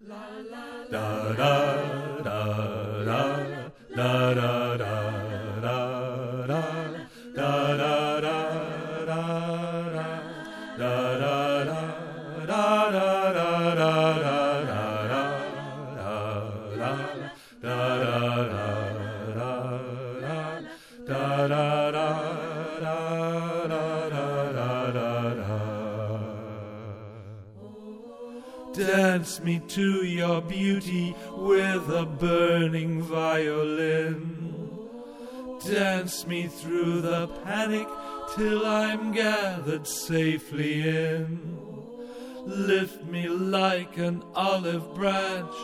La la da da. Dance me to your beauty with a burning violin. Dance me through the panic till I'm gathered safely in. Lift me like an olive branch,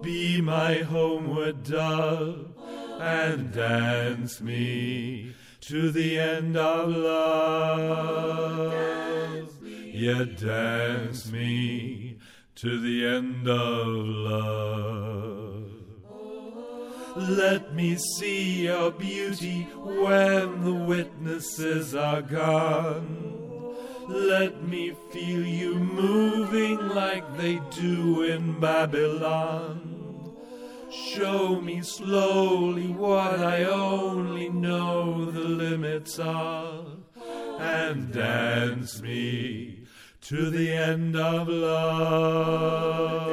be my homeward dove, and dance me to the end of love. Yeah, dance me to the end of love. Let me see your beauty when the witnesses are gone. Let me feel you moving like they do in Babylon. Show me slowly what I only know the limits of, and dance me to the end of love.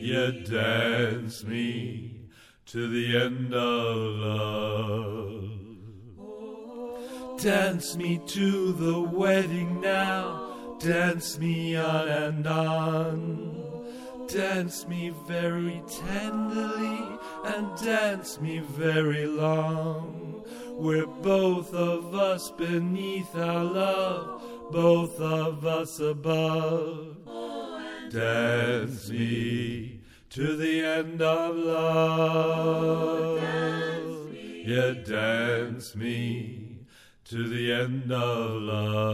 You dance me to the end of love. Dance me to the wedding now, dance me on and on. Dance me very tenderly and dance me very long. We're both of us beneath our love, both of us above. Dance me to the end of love. Yeah, dance me to the end of love.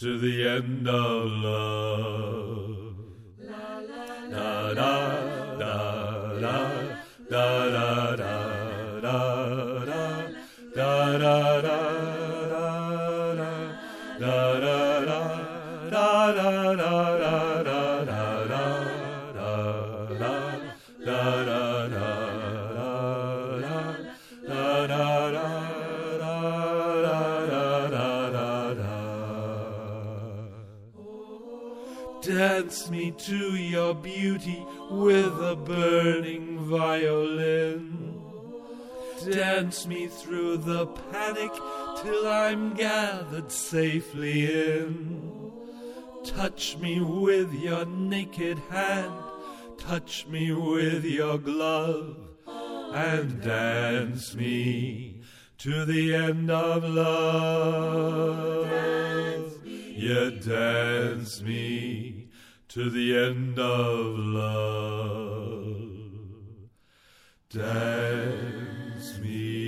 to the end of love. Da da da da da da da da da da da Dance me to your beauty with a burning violin. Dance me through the panic till I'm gathered safely in. Touch me with your naked hand, touch me with your glove, and dance me to the end of love. Yeah, dance me to the end of love. Dance me